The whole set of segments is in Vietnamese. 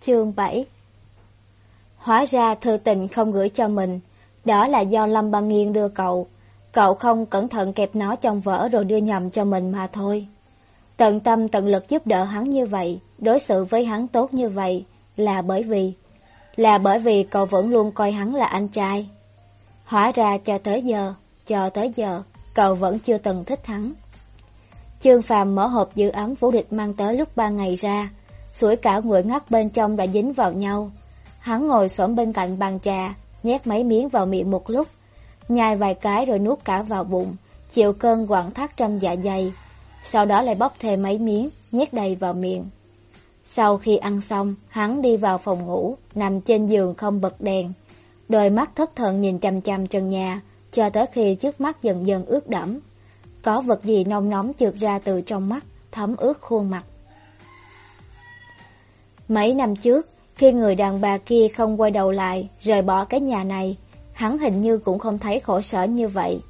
Chương 7 Hóa ra thư tình không gửi cho mình, đó là do Lâm Băng Nghiên đưa cậu. Cậu không cẩn thận kẹp nó trong vỡ rồi đưa nhầm cho mình mà thôi. Tận tâm tận lực giúp đỡ hắn như vậy, đối xử với hắn tốt như vậy, là bởi vì... Là bởi vì cậu vẫn luôn coi hắn là anh trai. Hóa ra cho tới giờ, cho tới giờ, cậu vẫn chưa từng thích hắn. Trương Phàm mở hộp giữ ấm vũ địch mang tới lúc ba ngày ra, sủi cả nguội ngắt bên trong đã dính vào nhau. Hắn ngồi xổm bên cạnh bàn trà, nhét mấy miếng vào miệng một lúc, nhai vài cái rồi nuốt cả vào bụng, chịu cơn quặn thắt trong dạ dày. Sau đó lại bóc thêm mấy miếng, nhét đầy vào miệng. Sau khi ăn xong, hắn đi vào phòng ngủ, nằm trên giường không bật đèn. Đôi mắt thất thần nhìn chằm chằm trần nhà, cho tới khi trước mắt dần dần ướt đẫm. Có vật gì nông nóng trượt ra từ trong mắt, thấm ướt khuôn mặt. Mấy năm trước, khi người đàn bà kia không quay đầu lại, rời bỏ cái nhà này, hắn hình như cũng không thấy khổ sở như vậy.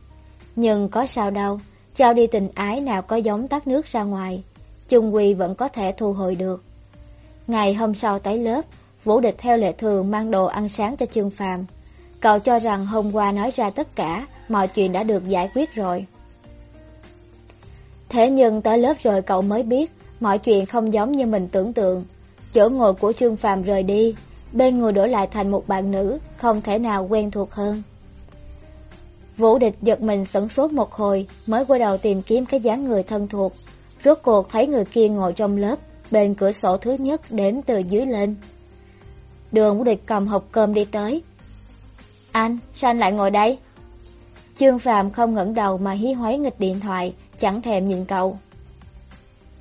Nhưng có sao đâu, trao đi tình ái nào có giống tắt nước ra ngoài, chung quy vẫn có thể thu hồi được. Ngày hôm sau tới lớp, Vũ Địch theo lệ thường mang đồ ăn sáng cho Trương Phàm. Cậu cho rằng hôm qua nói ra tất cả, mọi chuyện đã được giải quyết rồi. Thế nhưng tới lớp rồi cậu mới biết, mọi chuyện không giống như mình tưởng tượng. Chỗ ngồi của Trương Phàm rời đi, bên người đổi lại thành một bạn nữ, không thể nào quen thuộc hơn. Vũ địch giật mình sửng sốt một hồi, mới quay đầu tìm kiếm cái dáng người thân thuộc. Rốt cuộc thấy người kia ngồi trong lớp, bên cửa sổ thứ nhất đếm từ dưới lên. Đường Vũ địch cầm hộp cơm đi tới. Anh, sao anh lại ngồi đây? Trương Phạm không ngẩng đầu mà hí hoáy nghịch điện thoại, chẳng thèm nhìn cậu.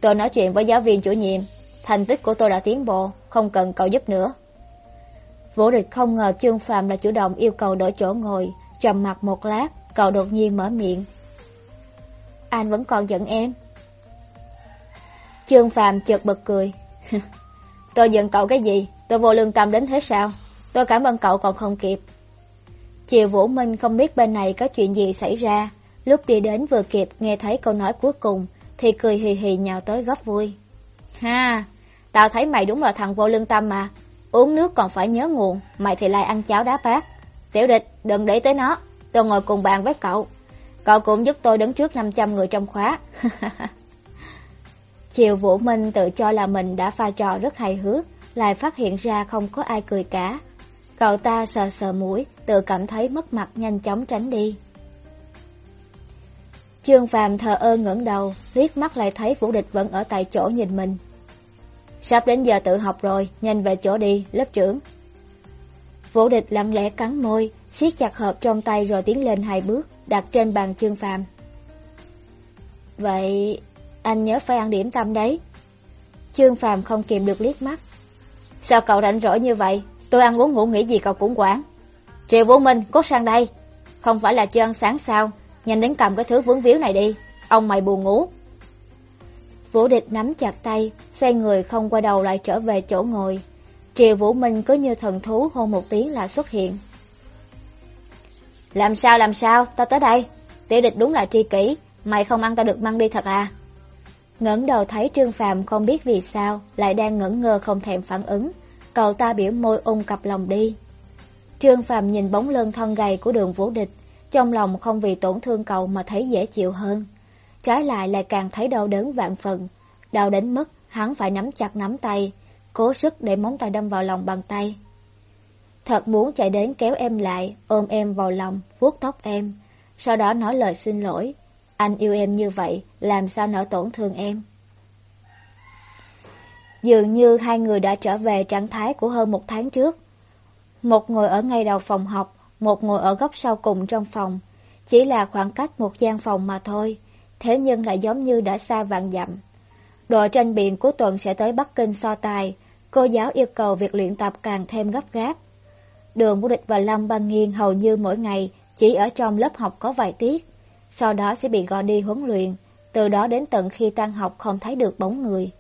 Tôi nói chuyện với giáo viên chủ nhiệm, thành tích của tôi đã tiến bộ, không cần cậu giúp nữa. Vũ địch không ngờ Trương Phạm là chủ động yêu cầu đổi chỗ ngồi, trầm mặt một lát, cậu đột nhiên mở miệng. Anh vẫn còn giận em. Trương Phạm chợt bật cười. tôi giận cậu cái gì, tôi vô lương tâm đến thế sao? Tôi cảm ơn cậu còn không kịp. Chiều Vũ Minh không biết bên này có chuyện gì xảy ra, lúc đi đến vừa kịp nghe thấy câu nói cuối cùng, thì cười hì hì nhào tới góc vui. Ha, tao thấy mày đúng là thằng vô lương tâm mà, uống nước còn phải nhớ nguồn, mày thì lại ăn cháo đá bát. Tiểu địch, đừng để tới nó, tôi ngồi cùng bàn với cậu. Cậu cũng giúp tôi đứng trước 500 người trong khóa. Chiều Vũ Minh tự cho là mình đã pha trò rất hài hước, lại phát hiện ra không có ai cười cả. Cậu ta sờ sờ mũi, tự cảm thấy mất mặt nhanh chóng tránh đi. Trương Phàm thờ ơ ngẩng đầu, liếc mắt lại thấy Vũ Địch vẫn ở tại chỗ nhìn mình. Sắp đến giờ tự học rồi, nhanh về chỗ đi, lớp trưởng. Vũ Địch lặng lẽ cắn môi, siết chặt hộp trong tay rồi tiến lên hai bước, đặt trên bàn Trương Phàm. Vậy, anh nhớ phải ăn điểm tâm đấy. Trương Phàm không kìm được liếc mắt. Sao cậu rảnh rỗi như vậy? Tôi ăn uống ngủ nghỉ gì cậu cũng quản. Triệu Vũ Minh, cốt sang đây. Không phải là chưa ăn sáng sao? Nhanh đến cầm cái thứ vướng víu này đi. Ông mày buồn ngủ. Vũ địch nắm chặt tay, xoay người không quay đầu lại trở về chỗ ngồi. Triệu Vũ Minh cứ như thần thú hôn một tiếng là xuất hiện. Làm sao làm sao, tao tới đây. Tiểu địch đúng là tri kỷ, mày không ăn tao được mang đi thật à? ngẩng đầu thấy Trương Phàm không biết vì sao, lại đang ngẩn ngơ không thèm phản ứng. Cậu ta biểu môi ôm cặp lòng đi. Trương Phàm nhìn bóng lưng thân gầy của đường vũ địch, trong lòng không vì tổn thương cậu mà thấy dễ chịu hơn. Trái lại lại càng thấy đau đớn vạn phần. Đau đến mức hắn phải nắm chặt nắm tay, cố sức để móng tay đâm vào lòng bàn tay. Thật muốn chạy đến kéo em lại, ôm em vào lòng, vuốt tóc em, sau đó nói lời xin lỗi. Anh yêu em như vậy, làm sao nỡ tổn thương em? Dường như hai người đã trở về trạng thái của hơn một tháng trước. Một ngồi ở ngay đầu phòng học, một ngồi ở góc sau cùng trong phòng. Chỉ là khoảng cách một gian phòng mà thôi, thế nhưng lại giống như đã xa vạn dặm. Đội tranh biện của tuần sẽ tới Bắc Kinh so tài, cô giáo yêu cầu việc luyện tập càng thêm gấp gáp. Đường Vũ Địch và Lâm Băng Nghiên hầu như mỗi ngày chỉ ở trong lớp học có vài tiết, sau đó sẽ bị gọi đi huấn luyện, từ đó đến tận khi tan học không thấy được bóng người.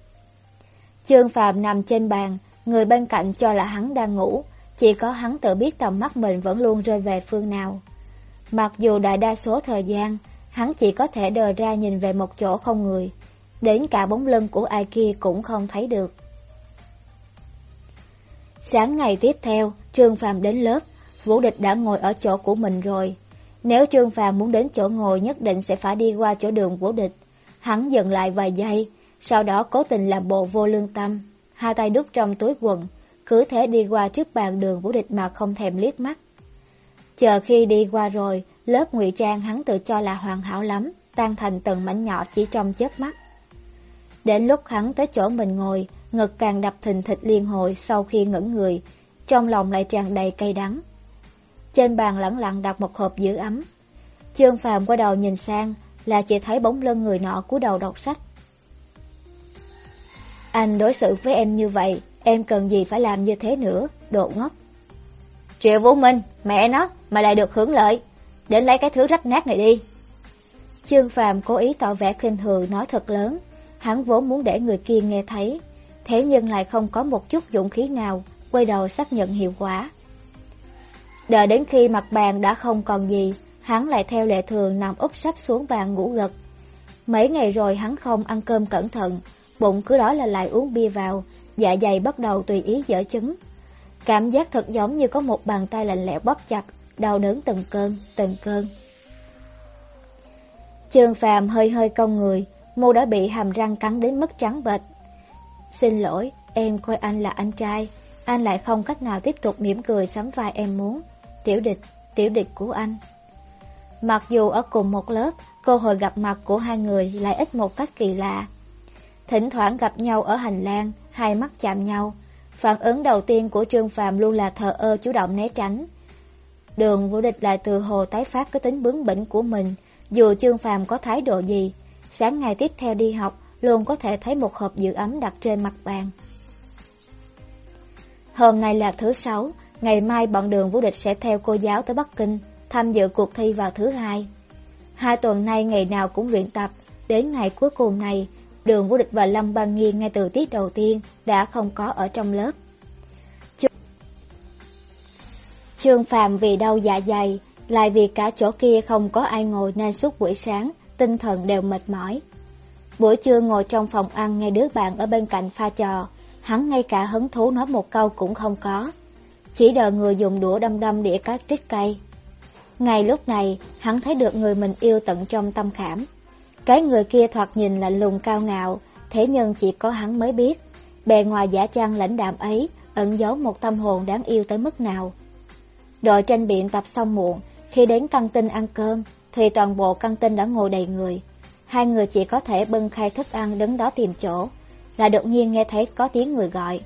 Trương Phạm nằm trên bàn, người bên cạnh cho là hắn đang ngủ, chỉ có hắn tự biết tầm mắt mình vẫn luôn rơi về phương nào. Mặc dù đại đa số thời gian, hắn chỉ có thể đờ ra nhìn về một chỗ không người, đến cả bóng lưng của ai kia cũng không thấy được. Sáng ngày tiếp theo, Trương Phàm đến lớp, Vũ Địch đã ngồi ở chỗ của mình rồi. Nếu Trương Phàm muốn đến chỗ ngồi nhất định sẽ phải đi qua chỗ đường Vũ Địch. Hắn dừng lại vài giây, sau đó cố tình làm bộ vô lương tâm, hai tay đút trong túi quần, cứ thế đi qua trước bàn đường Vũ Địch mà không thèm liếc mắt. Chờ khi đi qua rồi, lớp ngụy trang hắn tự cho là hoàn hảo lắm, tan thành từng mảnh nhỏ chỉ trong chớp mắt. Đến lúc hắn tới chỗ mình ngồi, ngực càng đập thình thịch liên hồi sau khi ngẩn người, trong lòng lại tràn đầy cay đắng. Trên bàn lẳng lặng đặt một hộp giữ ấm. Trương Phàm qua đầu nhìn sang, là chỉ thấy bóng lưng người nọ cúi đầu đọc sách. Anh đối xử với em như vậy, em cần gì phải làm như thế nữa, độ ngốc. Triệu Vũ Minh, mẹ nó, mà lại được hưởng lợi, đến lấy cái thứ rách nát này đi. Trương Phàm cố ý tỏ vẻ khinh thường nói thật lớn, hắn vốn muốn để người kia nghe thấy, thế nhưng lại không có một chút dũng khí nào, quay đầu xác nhận hiệu quả. Đợi đến khi mặt bàn đã không còn gì, hắn lại theo lệ thường nằm úp sắp xuống bàn ngủ gật. Mấy ngày rồi hắn không ăn cơm cẩn thận, bụng cứ đó là lại uống bia vào, dạ dày bắt đầu tùy ý dở chứng. Cảm giác thật giống như có một bàn tay lạnh lẽo bóp chặt, đau đớn từng cơn, từng cơn. Trương Phàm hơi hơi cong người, mô đã bị hàm răng cắn đến mức trắng bệch. Xin lỗi, em coi anh là anh trai, anh lại không cách nào tiếp tục mỉm cười sắm vai em muốn. Tiểu địch, tiểu địch của anh. Mặc dù ở cùng một lớp, cơ hội gặp mặt của hai người lại ít một cách kỳ lạ. Thỉnh thoảng gặp nhau ở hành lang, hai mắt chạm nhau. Phản ứng đầu tiên của Trương Phạm luôn là thờ ơ chủ động né tránh. Đường vũ địch lại từ hồ tái phát cái tính bướng bỉnh của mình, dù Trương phàm có thái độ gì. Sáng ngày tiếp theo đi học, luôn có thể thấy một hộp giữ ấm đặt trên mặt bàn. Hôm nay là thứ sáu, ngày mai bọn đường vũ địch sẽ theo cô giáo tới Bắc Kinh, tham dự cuộc thi vào thứ hai. Hai tuần nay ngày nào cũng luyện tập, đến ngày cuối cùng này, đường vũ địch và Lâm Ban Nghiên ngay từ tiết đầu tiên đã không có ở trong lớp. Trương phàm vì đau dạ dày, lại vì cả chỗ kia không có ai ngồi nên suốt buổi sáng, tinh thần đều mệt mỏi. Buổi trưa ngồi trong phòng ăn nghe đứa bạn ở bên cạnh pha trò, hắn ngay cả hứng thú nói một câu cũng không có. Chỉ đợi người dùng đũa đâm đâm đĩa các trích cây. Ngay lúc này, hắn thấy được người mình yêu tận trong tâm khảm. Cái người kia thoạt nhìn là lùng cao ngạo, thế nhưng chỉ có hắn mới biết. Bề ngoài giả trang lãnh đạm ấy, ẩn giấu một tâm hồn đáng yêu tới mức nào. Đội trên biển tập xong muộn, khi đến căng tin ăn cơm, thì toàn bộ căng tin đã ngồi đầy người. Hai người chỉ có thể bưng khai thức ăn đứng đó tìm chỗ, là đột nhiên nghe thấy có tiếng người gọi.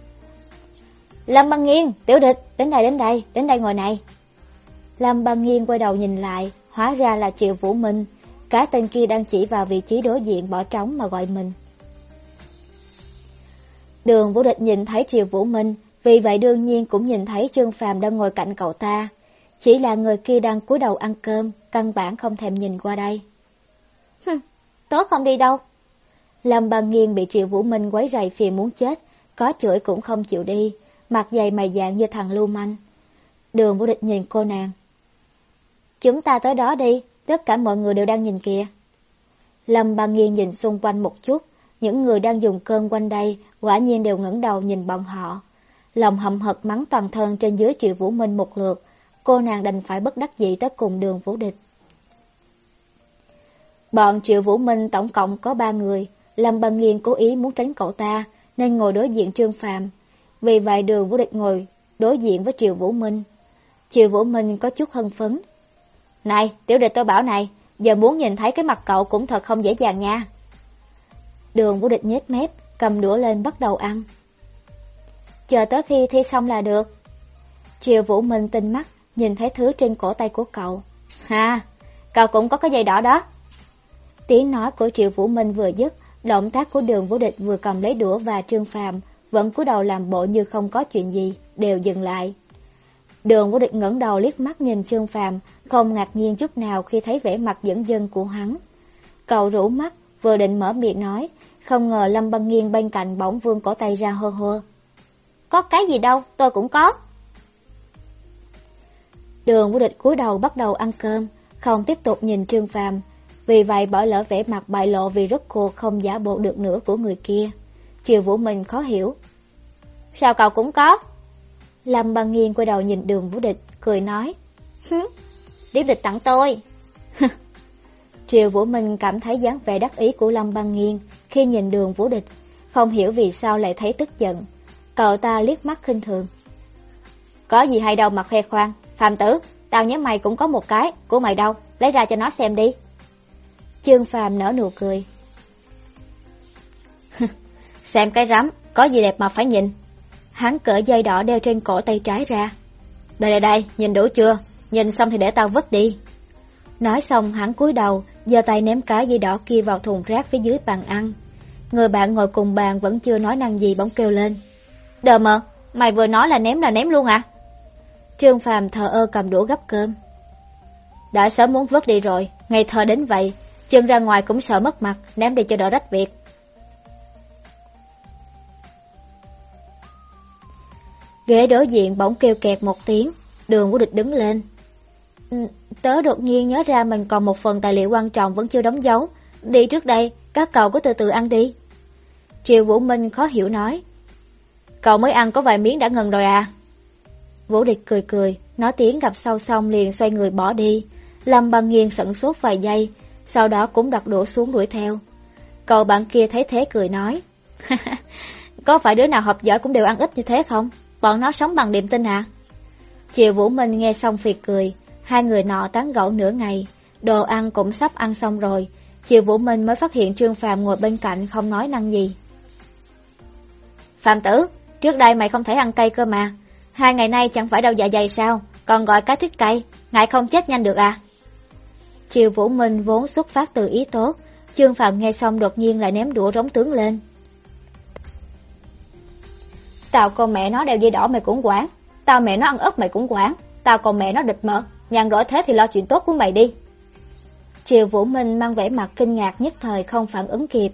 Lâm Băng Nghiên, tiểu địch, đến đây đến đây, đến đây ngồi này. Lâm Băng Nghiên quay đầu nhìn lại, hóa ra là Triệu Vũ Minh, cái tên kia đang chỉ vào vị trí đối diện bỏ trống mà gọi mình. Đường Vũ Địch nhìn thấy Triệu Vũ Minh, vì vậy đương nhiên cũng nhìn thấy Trương Phàm đang ngồi cạnh cậu ta. Chỉ là người kia đang cúi đầu ăn cơm, căn bản không thèm nhìn qua đây. Hừm, tớ không đi đâu. Lâm Băng Nghiên bị Triệu Vũ Minh quấy rầy phiền muốn chết, có chửi cũng không chịu đi, mặt dày mày dạng như thằng lưu manh. Đường Vũ Địch nhìn cô nàng. Chúng ta tới đó đi, tất cả mọi người đều đang nhìn kìa. Lâm Băng Nghiên nhìn xung quanh một chút, những người đang dùng cơm quanh đây quả nhiên đều ngẩng đầu nhìn bọn họ. Lòng hậm hực mắng toàn thân trên dưới Triệu Vũ Minh một lượt, cô nàng đành phải bất đắc dĩ tới cùng đường Vũ Địch. Bọn Triệu Vũ Minh tổng cộng có ba người, Lâm bằng Nghiên cố ý muốn tránh cậu ta, nên ngồi đối diện Trương Phàm. Vì vậy đường Vũ Địch ngồi đối diện với Triệu Vũ Minh. Triệu Vũ Minh có chút hân phấn. Này, tiểu địch tôi bảo này, giờ muốn nhìn thấy cái mặt cậu cũng thật không dễ dàng nha. Đường Vũ Địch nhếch mép, cầm đũa lên bắt đầu ăn. Chờ tới khi thi xong là được. Triệu Vũ Minh tinh mắt, nhìn thấy thứ trên cổ tay của cậu. Ha, cậu cũng có cái dây đỏ đó. Tiếng nói của Triệu Vũ Minh vừa dứt, động tác của đường Vũ Địch vừa cầm lấy đũa và Trương Phàm vẫn cúi đầu làm bộ như không có chuyện gì, đều dừng lại. Đường Vũ Địch ngẩng đầu liếc mắt nhìn Trương Phàm, không ngạc nhiên chút nào khi thấy vẻ mặt dẫn dân của hắn. Cậu rủ mắt, vừa định mở miệng nói, không ngờ Lâm Băng Nghiên bên cạnh bỗng vương cổ tay ra hơ hơ. Có cái gì đâu, tôi cũng có. Đường Vũ Địch cúi đầu bắt đầu ăn cơm, không tiếp tục nhìn Trương Phàm, vì vậy bỏ lỡ vẻ mặt bại lộ vì rất cuộc không giả bộ được nữa của người kia. Triều Vũ Minh khó hiểu. Sao cậu cũng có? Lâm băng nghiêng quay đầu nhìn đường vũ địch, cười nói. Hứ, điệp địch tặng tôi. Triều Vũ Minh cảm thấy dáng vẻ đắc ý của Lâm băng nghiêng khi nhìn đường vũ địch, không hiểu vì sao lại thấy tức giận. Cậu ta liếc mắt khinh thường. Có gì hay đâu mà khoe khoang, phàm tử, tao nhớ mày cũng có một cái, của mày đâu, lấy ra cho nó xem đi. Trương Phàm nở nụ cười. xem cái rắm, có gì đẹp mà phải nhìn. Hắn cỡ dây đỏ đeo trên cổ tay trái ra. Đây đây đây, nhìn đủ chưa? Nhìn xong thì để tao vứt đi. Nói xong hắn cúi đầu, giơ tay ném cái dây đỏ kia vào thùng rác phía dưới bàn ăn. Người bạn ngồi cùng bàn vẫn chưa nói năng gì bỗng kêu lên. Đờ mờ, mày vừa nói là ném là ném luôn à? Trương Phàm thờ ơ cầm đũa gấp cơm. Đã sớm muốn vớt đi rồi, ngày thờ đến vậy, chân ra ngoài cũng sợ mất mặt, ném đi cho đỡ rách việc. Ghế đối diện bỗng kêu kẹt một tiếng, đường của địch đứng lên. Ừ, tớ đột nhiên nhớ ra mình còn một phần tài liệu quan trọng vẫn chưa đóng dấu. Đi trước đây, các cậu cứ từ từ ăn đi. Triệu Vũ Minh khó hiểu nói. Cậu mới ăn có vài miếng đã ngừng rồi à? Vũ địch cười cười, nói tiếng gặp sau xong liền xoay người bỏ đi. Lâm băng nghiêng sẩn sốt vài giây, sau đó cũng đặt đổ xuống đuổi theo. Cậu bạn kia thấy thế cười nói. có phải đứa nào học giỏi cũng đều ăn ít như thế không? Bọn nó sống bằng niềm tin à? Chiều Vũ Minh nghe xong phiệt cười, hai người nọ tán gẫu nửa ngày, đồ ăn cũng sắp ăn xong rồi. Chiều Vũ Minh mới phát hiện Trương Phạm ngồi bên cạnh không nói năng gì. Phạm tử, trước đây mày không thể ăn cây cơ mà. Hai ngày nay chẳng phải đau dạ dày sao, còn gọi cá thuyết cây, ngại không chết nhanh được à? Triều Vũ Minh vốn xuất phát từ ý tốt, Trương Phạm nghe xong đột nhiên lại ném đũa rống tướng lên. Tao con mẹ nó đeo dây đỏ mày cũng quản, tao mẹ nó ăn ớt mày cũng quản, tao còn mẹ nó địch mỡ, nhàn rỗi thế thì lo chuyện tốt của mày đi. Triều Vũ Minh mang vẻ mặt kinh ngạc nhất thời không phản ứng kịp,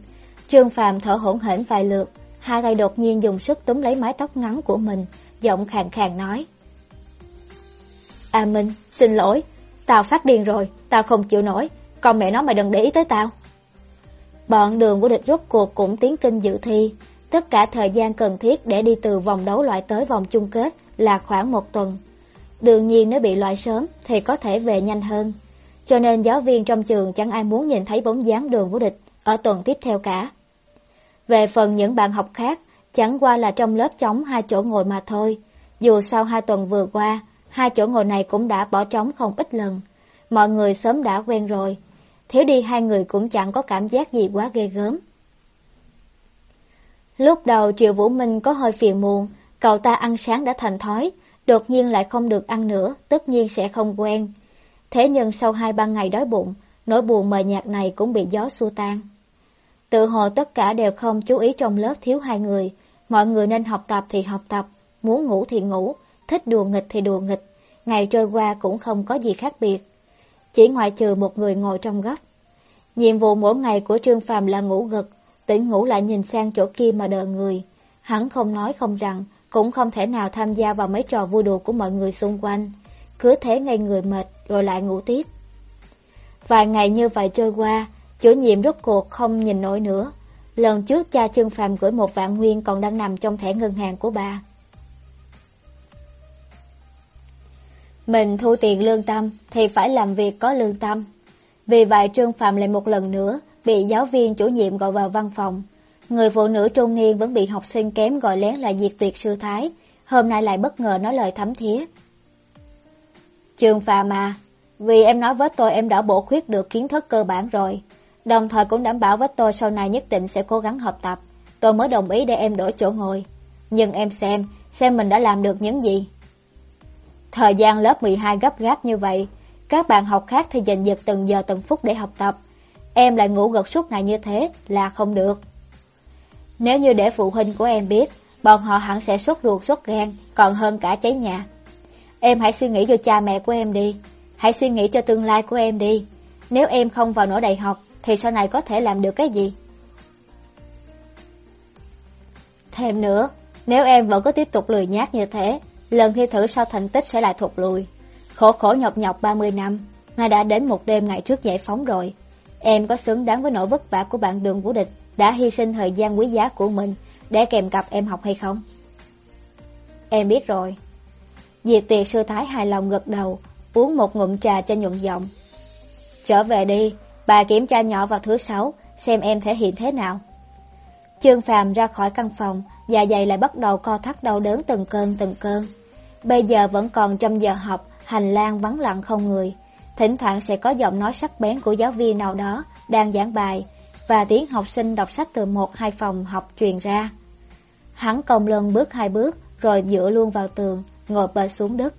Trương Phạm thở hổn hển vài lượt, hai tay đột nhiên dùng sức túm lấy mái tóc ngắn của mình, giọng khàn khàn nói. A Minh, xin lỗi, tao phát điên rồi, tao không chịu nổi, còn mẹ nó mày đừng để ý tới tao. Bọn đường của địch rút cuộc cũng tiến kinh dự thi, tất cả thời gian cần thiết để đi từ vòng đấu loại tới vòng chung kết là khoảng một tuần. Đương nhiên nếu bị loại sớm thì có thể về nhanh hơn. Cho nên giáo viên trong trường chẳng ai muốn nhìn thấy bóng dáng đường của địch ở tuần tiếp theo cả. Về phần những bạn học khác, chẳng qua là trong lớp trống hai chỗ ngồi mà thôi. Dù sau hai tuần vừa qua, hai chỗ ngồi này cũng đã bỏ trống không ít lần. Mọi người sớm đã quen rồi. Thiếu đi hai người cũng chẳng có cảm giác gì quá ghê gớm. Lúc đầu Triệu Vũ Minh có hơi phiền muộn, cậu ta ăn sáng đã thành thói, đột nhiên lại không được ăn nữa, tất nhiên sẽ không quen. Thế nhưng sau hai ba ngày đói bụng, nỗi buồn mờ nhạt này cũng bị gió xua tan. Tự hồ tất cả đều không chú ý trong lớp thiếu hai người, mọi người nên học tập thì học tập, muốn ngủ thì ngủ, thích đùa nghịch thì đùa nghịch, ngày trôi qua cũng không có gì khác biệt. Chỉ ngoại trừ một người ngồi trong góc. Nhiệm vụ mỗi ngày của Trương Phàm là ngủ gật, tỉnh ngủ lại nhìn sang chỗ kia mà đợi người. Hắn không nói không rằng, cũng không thể nào tham gia vào mấy trò vui đùa của mọi người xung quanh. Cứ thế ngay người mệt rồi lại ngủ tiếp. Vài ngày như vậy trôi qua, chủ nhiệm rốt cuộc không nhìn nổi nữa. Lần trước cha Trương Phạm gửi một vạn nguyên còn đang nằm trong thẻ ngân hàng của bà. Mình thu tiền lương tâm thì phải làm việc có lương tâm. Vì vậy Trương Phạm lại một lần nữa bị giáo viên chủ nhiệm gọi vào văn phòng. Người phụ nữ trung niên vẫn bị học sinh kém gọi lén là diệt tuyệt sư thái, hôm nay lại bất ngờ nói lời thấm thía. Trương Phạm à, vì em nói với tôi em đã bổ khuyết được kiến thức cơ bản rồi, đồng thời cũng đảm bảo với tôi sau này nhất định sẽ cố gắng học tập, tôi mới đồng ý để em đổi chỗ ngồi. Nhưng em xem, xem mình đã làm được những gì. Thời gian lớp 12 gấp gáp như vậy, các bạn học khác thì dành giật từng giờ từng phút để học tập. Em lại ngủ gật suốt ngày như thế là không được. Nếu như để phụ huynh của em biết, bọn họ hẳn sẽ sốt ruột sốt gan, còn hơn cả cháy nhà. Em hãy suy nghĩ cho cha mẹ của em đi, hãy suy nghĩ cho tương lai của em đi. Nếu em không vào nổi đại học, thì sau này có thể làm được cái gì? Thêm nữa, nếu em vẫn cứ tiếp tục lười nhát như thế, lần thi thử sau thành tích sẽ lại thụt lùi. Khổ khổ nhọc nhọc 30 năm, nay đã đến một đêm ngày trước giải phóng rồi. Em có xứng đáng với nỗi vất vả của bạn đường vũ địch đã hy sinh thời gian quý giá của mình để kèm cặp em học hay không? Em biết rồi, Diệt tuyệt sư thái hài lòng gật đầu, uống một ngụm trà cho nhuận giọng. Trở về đi, bà kiểm tra nhỏ vào thứ sáu, xem em thể hiện thế nào. Trương Phàm ra khỏi căn phòng, dạ dày lại bắt đầu co thắt đau đớn từng cơn từng cơn. Bây giờ vẫn còn trong giờ học, hành lang vắng lặng không người. Thỉnh thoảng sẽ có giọng nói sắc bén của giáo viên nào đó đang giảng bài và tiếng học sinh đọc sách từ một hai phòng học truyền ra. Hắn còng lưng bước hai bước rồi dựa luôn vào tường, ngồi bệt xuống đất.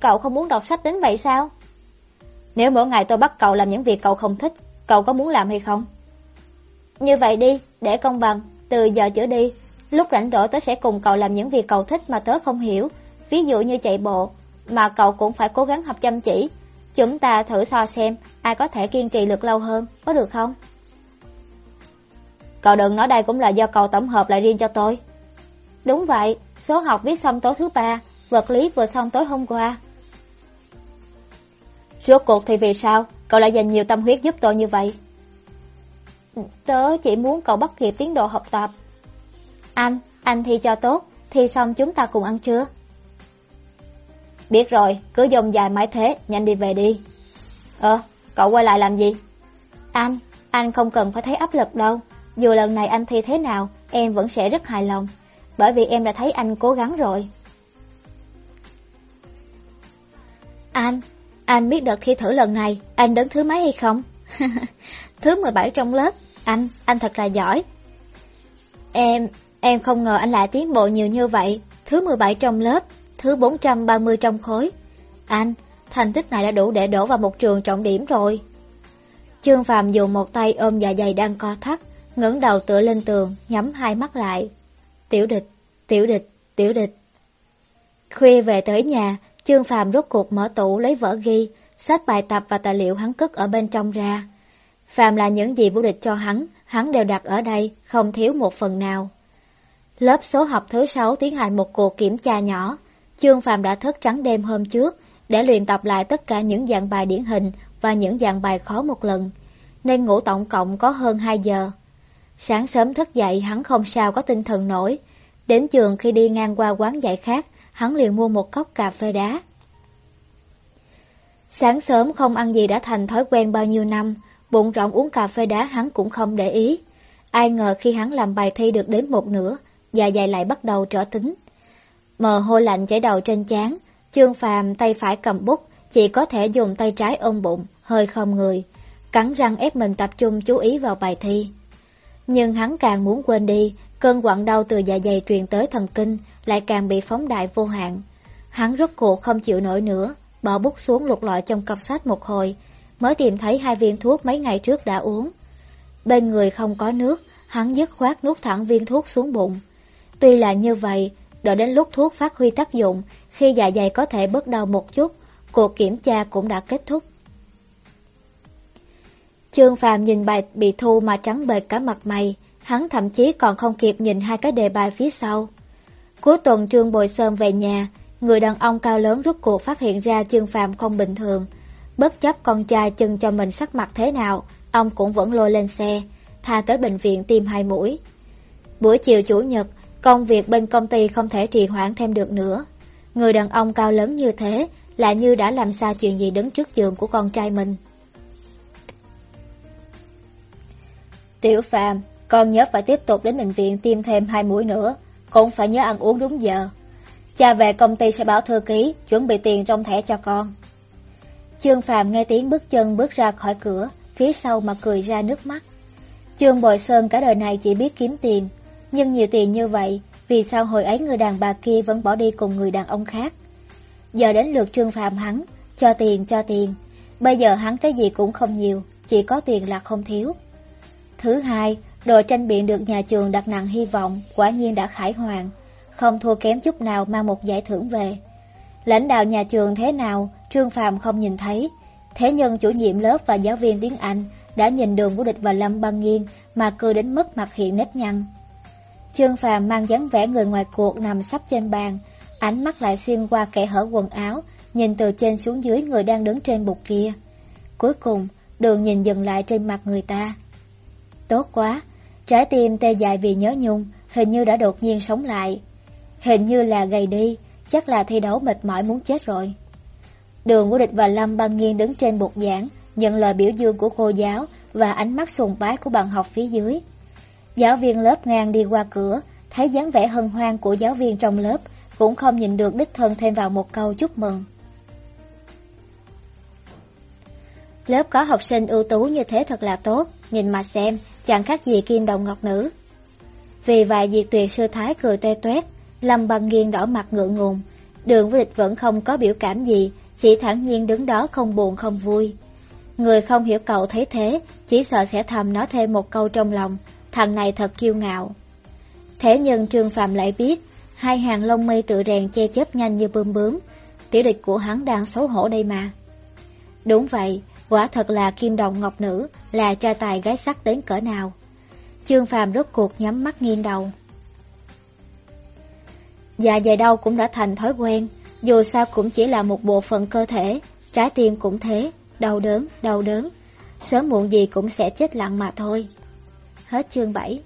Cậu không muốn đọc sách đến vậy sao? Nếu mỗi ngày tôi bắt cậu làm những việc cậu không thích, cậu có muốn làm hay không? Như vậy đi, để công bằng, từ giờ trở đi, lúc rảnh rỗi tớ sẽ cùng cậu làm những việc cậu thích mà tớ không hiểu, ví dụ như chạy bộ, mà cậu cũng phải cố gắng học chăm chỉ. Chúng ta thử so xem ai có thể kiên trì được lâu hơn, có được không? Cậu đừng nói đây cũng là do cậu tổng hợp lại riêng cho tôi. Đúng vậy, số học viết xong tối thứ ba, vật lý vừa xong tối hôm qua. Rốt cuộc thì vì sao cậu lại dành nhiều tâm huyết giúp tôi như vậy? Tớ chỉ muốn cậu bắt kịp tiến độ học tập. Anh, anh thi cho tốt, thi xong chúng ta cùng ăn trưa. Biết rồi, cứ dòng dài mãi thế, nhanh đi về đi. Ờ, cậu quay lại làm gì? Anh, anh không cần phải thấy áp lực đâu. Dù lần này anh thi thế nào, em vẫn sẽ rất hài lòng. Bởi vì em đã thấy anh cố gắng rồi. Anh, anh biết đợt thi thử lần này, anh đứng thứ mấy hay không? thứ 17 trong lớp. Anh, anh thật là giỏi. Em, em không ngờ anh lại tiến bộ nhiều như vậy. Thứ 17 trong lớp, thứ 430 trong khối. Anh, thành tích này đã đủ để đổ vào một trường trọng điểm rồi. Trương Phạm dùng một tay ôm dạ dày đang co thắt, ngẩng đầu tựa lên tường, nhắm hai mắt lại. Tiểu địch, tiểu địch, tiểu địch. Khuya về tới nhà, Trương Phạm rốt cuộc mở tủ lấy vở ghi, sách bài tập và tài liệu hắn cất ở bên trong ra. Phạm là những gì vô địch cho hắn, hắn đều đặt ở đây, không thiếu một phần nào. Lớp số học thứ sáu tiến hành một cuộc kiểm tra nhỏ. Trương Phạm đã thức trắng đêm hôm trước để luyện tập lại tất cả những dạng bài điển hình và những dạng bài khó một lần, nên ngủ tổng cộng có hơn 2 giờ. Sáng sớm thức dậy hắn không sao có tinh thần nổi. Đến trường khi đi ngang qua quán dạy khác, hắn liền mua một cốc cà phê đá. Sáng sớm không ăn gì đã thành thói quen bao nhiêu năm, bụng rộng uống cà phê đá hắn cũng không để ý. Ai ngờ khi hắn làm bài thi được đến một nửa, dạ dày lại bắt đầu trở tính. Mờ hôi lạnh chảy đầu trên chán, Trương Phàm tay phải cầm bút, chỉ có thể dùng tay trái ôm bụng, hơi không người, cắn răng ép mình tập trung chú ý vào bài thi. Nhưng hắn càng muốn quên đi, cơn quặn đau từ dạ dày truyền tới thần kinh lại càng bị phóng đại vô hạn. Hắn rốt cuộc không chịu nổi nữa, bỏ bút xuống lục lọi trong cặp sách một hồi, mới tìm thấy hai viên thuốc mấy ngày trước đã uống. Bên người không có nước, hắn dứt khoát nuốt thẳng viên thuốc xuống bụng. Tuy là như vậy, đợi đến lúc thuốc phát huy tác dụng, khi dạ dày có thể bớt đau một chút, cuộc kiểm tra cũng đã kết thúc. Trương Phàm nhìn bài bị thu mà trắng bệch cả mặt mày, hắn thậm chí còn không kịp nhìn hai cái đề bài phía sau. Cuối tuần Trương Bồi Sơn về nhà, người đàn ông cao lớn rút cuộc phát hiện ra Trương Phàm không bình thường. Bất chấp con trai chân cho mình sắc mặt thế nào, ông cũng vẫn lôi lên xe, tha tới bệnh viện tiêm hai mũi. Buổi chiều chủ nhật, công việc bên công ty không thể trì hoãn thêm được nữa. Người đàn ông cao lớn như thế, lại như đã làm xa chuyện gì đứng trước giường của con trai mình. Tiểu Phạm, con nhớ phải tiếp tục đến bệnh viện tiêm thêm hai mũi nữa, cũng phải nhớ ăn uống đúng giờ. Cha về công ty sẽ báo thư ký, chuẩn bị tiền trong thẻ cho con. Trương Phạm nghe tiếng bước chân bước ra khỏi cửa, phía sau mà cười ra nước mắt. Trương Bội Sơn cả đời này chỉ biết kiếm tiền, nhưng nhiều tiền như vậy, vì sao hồi ấy người đàn bà kia vẫn bỏ đi cùng người đàn ông khác? Giờ đến lượt Trương Phạm hắn, cho tiền cho tiền. Bây giờ hắn cái gì cũng không nhiều, chỉ có tiền là không thiếu. Thứ hai, đội tranh biện được nhà trường đặt nặng hy vọng, quả nhiên đã khải hoàn, không thua kém chút nào mang một giải thưởng về. Lãnh đạo nhà trường thế nào, Trương Phạm không nhìn thấy. Thế nhưng chủ nhiệm lớp và giáo viên tiếng Anh đã nhìn đường của Địch và Lâm Băng nghiêng mà cười đến mức mặt hiện nếp nhăn. Trương Phạm mang dáng vẻ người ngoài cuộc nằm sắp trên bàn, ánh mắt lại xuyên qua kẻ hở quần áo, nhìn từ trên xuống dưới người đang đứng trên bục kia. Cuối cùng, đường nhìn dừng lại trên mặt người ta. Tốt quá, trái tim tê dại vì nhớ nhung, hình như đã đột nhiên sống lại. hình như là gầy đi, chắc là thi đấu mệt mỏi muốn chết rồi. Đường của địch và Lâm băng nghiêng đứng trên bục giảng, nhận lời biểu dương của cô giáo và ánh mắt sùng bái của bạn học phía dưới. Giáo viên lớp ngang đi qua cửa, thấy dáng vẻ hân hoan của giáo viên trong lớp, cũng không nhìn được đích thân thêm vào một câu chúc mừng. Lớp có học sinh ưu tú như thế thật là tốt, nhìn mà xem, chẳng khác gì kim đồng ngọc nữ. Vì vài diệt tuyệt sư thái cười tê toét, Lâm băng nghiêng đỏ mặt ngượng ngùng, đường với địch vẫn không có biểu cảm gì, chỉ thẳng nhiên đứng đó không buồn không vui. Người không hiểu cậu thấy thế, chỉ sợ sẽ thầm nói thêm một câu trong lòng, thằng này thật kiêu ngạo. Thế nhưng Trương Phạm lại biết, hai hàng lông mây tự rèn che chớp nhanh như bướm bướm, tiểu địch của hắn đang xấu hổ đây mà. Đúng vậy, quả thật là kim đồng ngọc nữ, là cha tài gái sắc đến cỡ nào. Trương phàm rốt cuộc nhắm mắt nghiêng đầu. Dạ dày đau cũng đã thành thói quen, dù sao cũng chỉ là một bộ phận cơ thể, trái tim cũng thế, đau đớn, đau đớn, sớm muộn gì cũng sẽ chết lặng mà thôi. Hết chương 7